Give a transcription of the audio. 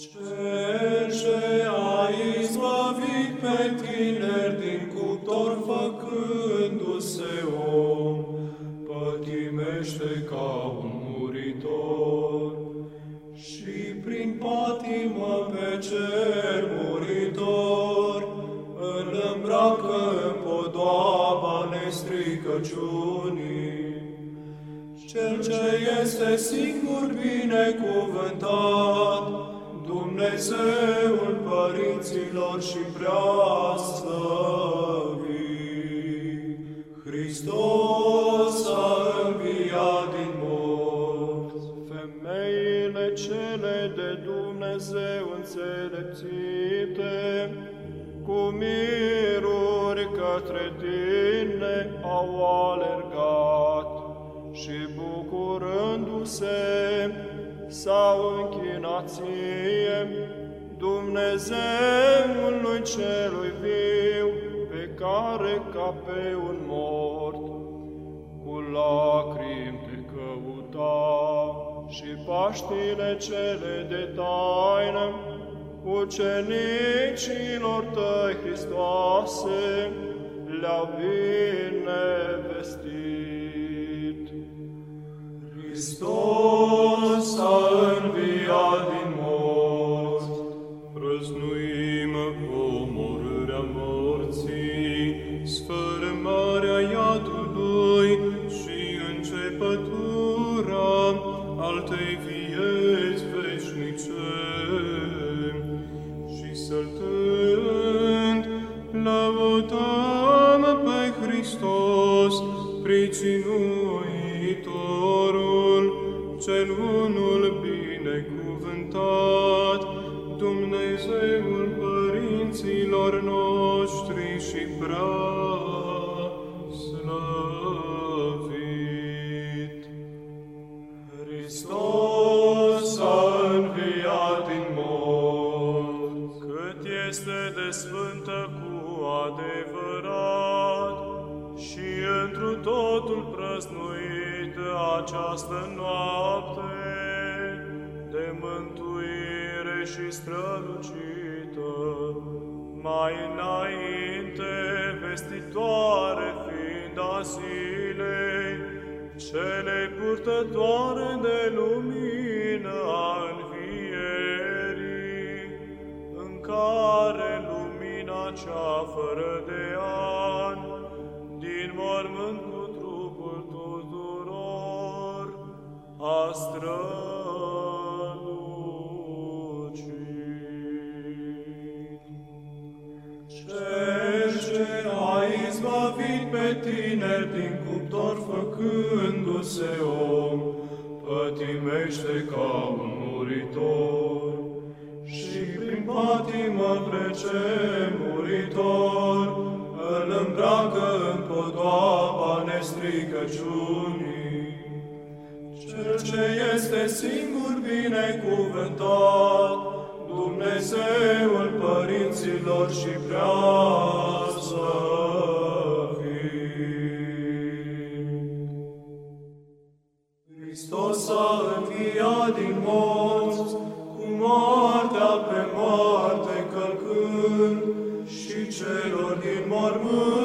Cel ce a izbăvit pe tineri din cuptor făcându-se om, pătimește ca un muritor și prin patimă pe cer muritor îl îmbracă în podoaba nestricăciunii. Cel ce este singur binecuvântat, Dumnezeul părinților și preaslăvit. Hristos a înviat din morți. Femeile cele de Dumnezeu înțelepțite, cu miruri către tine au alergat și bucurându-se s-au închinat ție, Dumnezeului celui viu, pe care ca pe un mort, cu lacrimi te căuta și Paștile cele de taină, ucenicilor tăi Hristoase, le-au bine iadului și începătura altei vieți veșnice. Și săltând, lăudăm pe Hristos, pricinuitorul, cel unul binecuvântat, Dumnezeul părinților noștri și slăvit. Această noapte de mântuire și strălucită, mai înainte vestitoare fiind a zilei, cele purtătoare de lumină a învierii, în care lumina cea fără de an, din mormânt cu trupul tuturor, a strălucit. Făcându-se om, pătimește ca un muritor. Și prin patimă plece muritor, îl îmbracă în podoaba nestricăciunii. Cel ce este singur binecuvântat, Dumnezeul părinților și prea s-a înviat din morți, cu moartea pe moarte călcând, și celor din mormânt,